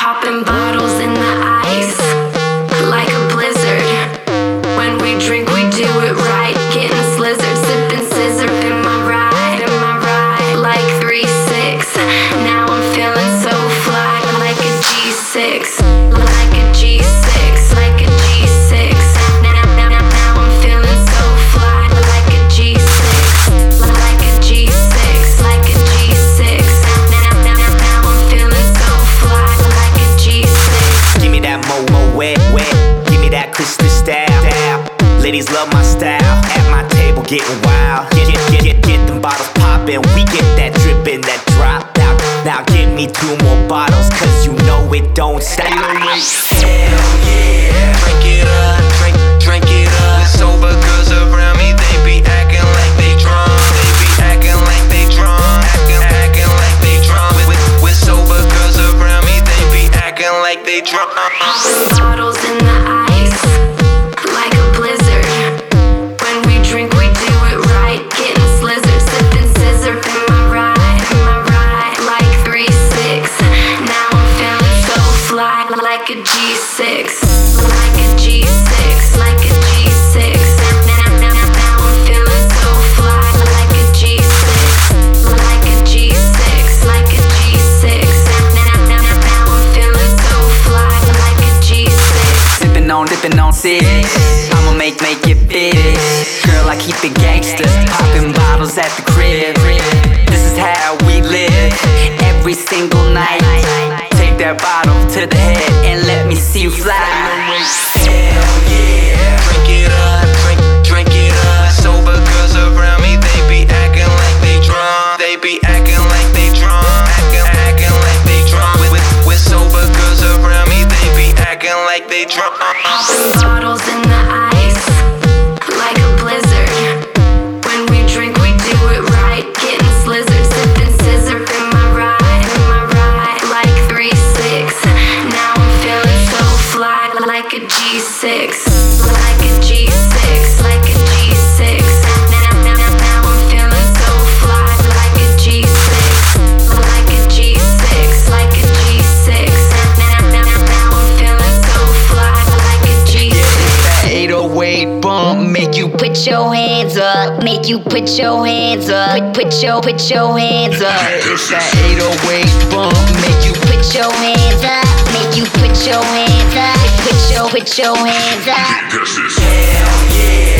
Popping bottles in the ice like a blizzard. When we drink, we do it Ladies love my style. At my table getting wild. Get get get get, get them bottles poppin'. We get that drippin', that drop out. Now give me two more bottles, cause you know it don't stop. Hell yeah. Drink it up, drink, drink it up. Sober girls around me, they be acting like they drunk. They be acting like they drunk. Acting, acting like they drunk. With, with, with sober girls around me, they be acting like they drunk. Popping bottles in the ice like a G6. Like a G6, like a G6. Now, now, now, now I'm feeling so fly, like a G6. Like a G6, like a G6. Now, now, now, now I'm feeling so fly, like a G6. Sipping on, dipping on six. I'ma make, make it big. Girl, I keep it gangster. Popping bottles at the crib. This is how we live every single night. Take that bottle to the head and let me see you fly. Hell yeah. Drink it up, drink, drink it up. Sober girls around me, they be acting like they drunk. They be acting like they drunk. Acting, acting like they drunk. With, with, with sober girls around me, they be acting like they drunk. Popping bottles in the a G6. Like a G6, like a G6. Now, now, now, now I'm feeling so fly, like a G6. Like a G6, like a G6. Now, now, now, now I'm feeling so fly, like a G6. That 808 bump make you Put your hands up, make you put your hands up, put, put your put your hands up, It's that 808 bump make you put put your hands up, Hell yeah.